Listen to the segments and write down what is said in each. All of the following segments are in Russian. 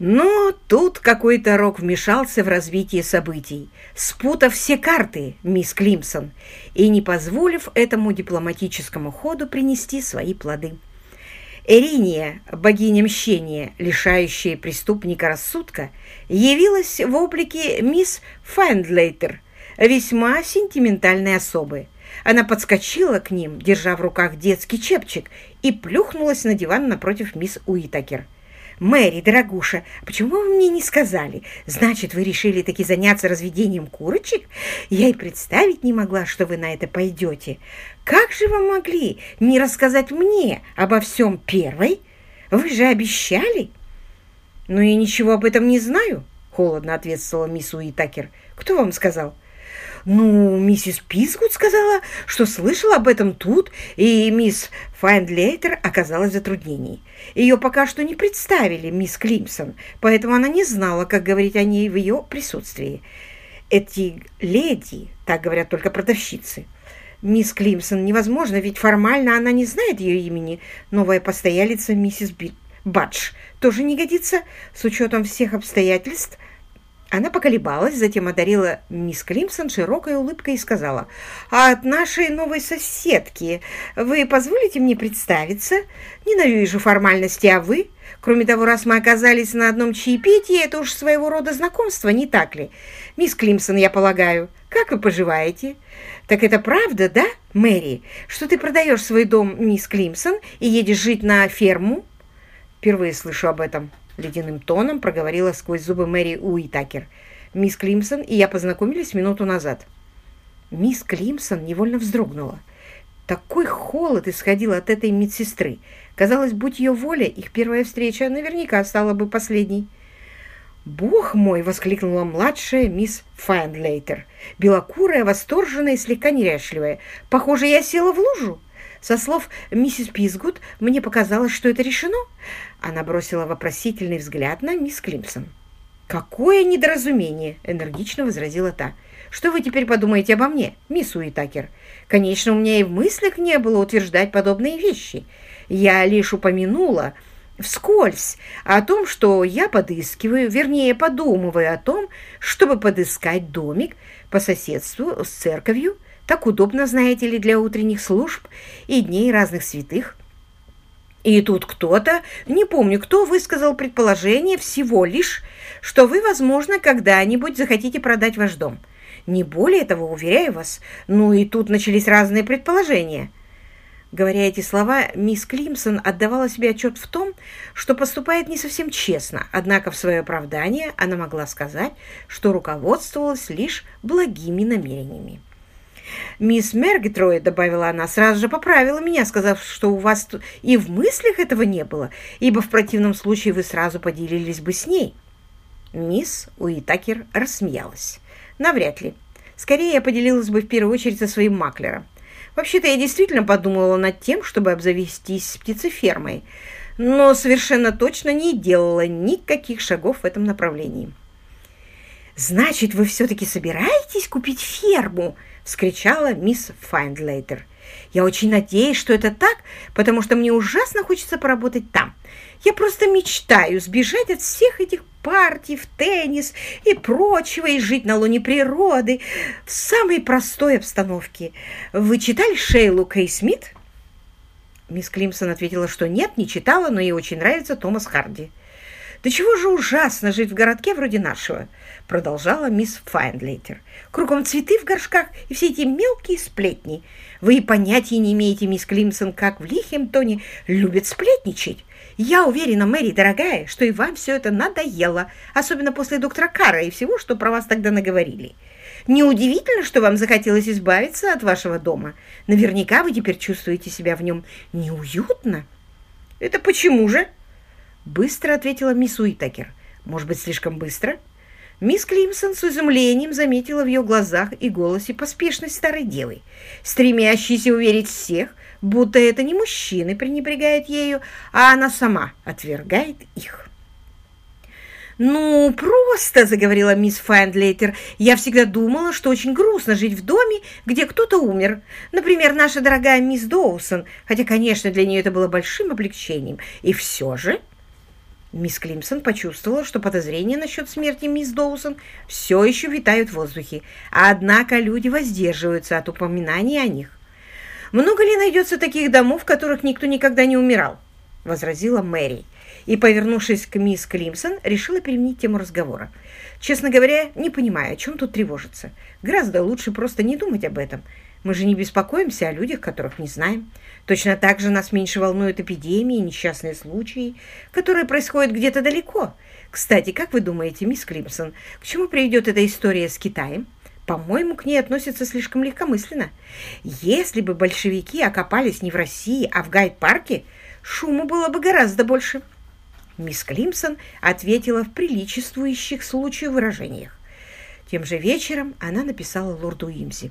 Но тут какой-то рок вмешался в развитие событий, спутав все карты, мисс Климсон, и не позволив этому дипломатическому ходу принести свои плоды. Эриния, богиня мщения, лишающая преступника рассудка, явилась в облике мисс Файндлейтер, весьма сентиментальной особы. Она подскочила к ним, держа в руках детский чепчик, и плюхнулась на диван напротив мисс Уитакер. «Мэри, дорогуша, почему вы мне не сказали? Значит, вы решили таки заняться разведением курочек? Я и представить не могла, что вы на это пойдете. Как же вы могли не рассказать мне обо всем первой? Вы же обещали!» «Ну, я ничего об этом не знаю», — холодно ответствовала мисс Уитакер. «Кто вам сказал?» «Ну, миссис Пискут сказала, что слышала об этом тут, и мисс Файндлейтер оказалась в затруднении. Ее пока что не представили, мисс Климсон, поэтому она не знала, как говорить о ней в ее присутствии. Эти леди, так говорят только продавщицы. Мисс Климсон невозможно, ведь формально она не знает ее имени. Новая постоялица миссис Бит. Бадж тоже не годится с учетом всех обстоятельств, она поколебалась, затем одарила мисс Климсон широкой улыбкой и сказала, «А от нашей новой соседки вы позволите мне представиться? Ненавижу формальности, а вы? Кроме того, раз мы оказались на одном чаепитии, это уж своего рода знакомство, не так ли? Мисс Климсон, я полагаю, как вы поживаете?» «Так это правда, да, Мэри, что ты продаешь свой дом, мисс Климсон, и едешь жить на ферму?» «Впервые слышу об этом». — ледяным тоном проговорила сквозь зубы Мэри Уитакер. «Мисс Климсон и я познакомились минуту назад». Мисс Климсон невольно вздрогнула. Такой холод исходил от этой медсестры. Казалось, будь ее воля, их первая встреча наверняка стала бы последней. «Бог мой!» — воскликнула младшая мисс Файндлейтер. Белокурая, восторженная и слегка неряшливая. «Похоже, я села в лужу!» Со слов миссис Пизгуд мне показалось, что это решено. Она бросила вопросительный взгляд на мисс Климсон. «Какое недоразумение!» — энергично возразила та. «Что вы теперь подумаете обо мне, мисс Уитакер? Конечно, у меня и в мыслях не было утверждать подобные вещи. Я лишь упомянула вскользь о том, что я подыскиваю, вернее, подумываю о том, чтобы подыскать домик по соседству с церковью так удобно, знаете ли, для утренних служб и дней разных святых. И тут кто-то, не помню кто, высказал предположение всего лишь, что вы, возможно, когда-нибудь захотите продать ваш дом. Не более того, уверяю вас. Ну и тут начались разные предположения. Говоря эти слова, мисс Климсон отдавала себе отчет в том, что поступает не совсем честно, однако в свое оправдание она могла сказать, что руководствовалась лишь благими намерениями. «Мисс Мергитрой», — добавила она, — сразу же поправила меня, сказав, что у вас и в мыслях этого не было, ибо в противном случае вы сразу поделились бы с ней. Мисс Уитакер рассмеялась. «Навряд ли. Скорее, я поделилась бы в первую очередь со своим маклером. Вообще-то я действительно подумывала над тем, чтобы обзавестись птицефермой, но совершенно точно не делала никаких шагов в этом направлении». «Значит, вы все-таки собираетесь купить ферму?» — вскричала мисс Файндлейтер. «Я очень надеюсь, что это так, потому что мне ужасно хочется поработать там. Я просто мечтаю сбежать от всех этих партий в теннис и прочего, и жить на луне природы в самой простой обстановке. Вы читали Шейлу Кей Смит?» Мисс Климсон ответила, что нет, не читала, но ей очень нравится Томас Харди. «Да чего же ужасно жить в городке вроде нашего?» — продолжала мисс Файндлейтер. «Кругом цветы в горшках и все эти мелкие сплетни. Вы и понятия не имеете, мисс Климсон, как в лихем тоне любят сплетничать. Я уверена, Мэри, дорогая, что и вам все это надоело, особенно после доктора Кара и всего, что про вас тогда наговорили. Неудивительно, что вам захотелось избавиться от вашего дома. Наверняка вы теперь чувствуете себя в нем неуютно». «Это почему же?» Быстро ответила мисс Уитакер. Может быть, слишком быстро? Мисс Климсон с изумлением заметила в ее глазах и голосе поспешность старой девы, стремящейся уверить всех, будто это не мужчины пренебрегают ею, а она сама отвергает их. «Ну, просто», — заговорила мисс Файндлейтер, «я всегда думала, что очень грустно жить в доме, где кто-то умер. Например, наша дорогая мисс Доусон, хотя, конечно, для нее это было большим облегчением. И все же Мисс Климсон почувствовала, что подозрения насчет смерти мисс Доусон все еще витают в воздухе, однако люди воздерживаются от упоминаний о них. «Много ли найдется таких домов, в которых никто никогда не умирал?» — возразила Мэри. И, повернувшись к мисс Климсон, решила переменить тему разговора. «Честно говоря, не понимаю, о чем тут тревожиться. Гораздо лучше просто не думать об этом. Мы же не беспокоимся о людях, которых не знаем. Точно так же нас меньше волнуют эпидемии, несчастные случаи, которые происходят где-то далеко. Кстати, как вы думаете, мисс Климсон, к чему приведет эта история с Китаем? По-моему, к ней относятся слишком легкомысленно. Если бы большевики окопались не в России, а в Гайд-парке, шуму было бы гораздо больше. Мисс Климсон ответила в приличествующих случаю выражениях. Тем же вечером она написала лорду Имзи.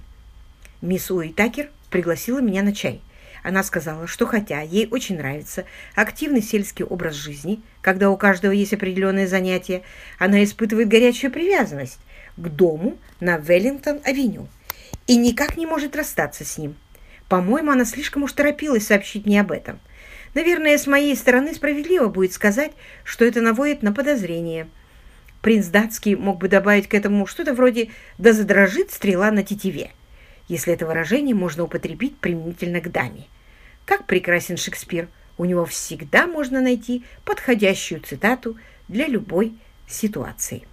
Мисс Уитакер пригласила меня на чай. Она сказала, что хотя ей очень нравится активный сельский образ жизни, когда у каждого есть определенное занятие, она испытывает горячую привязанность к дому на Веллингтон-авеню и никак не может расстаться с ним. По-моему, она слишком уж торопилась сообщить мне об этом. Наверное, с моей стороны справедливо будет сказать, что это наводит на подозрение. Принц датский мог бы добавить к этому что-то вроде «да задрожит стрела на тетиве» если это выражение можно употребить применительно к даме. Как прекрасен Шекспир! У него всегда можно найти подходящую цитату для любой ситуации.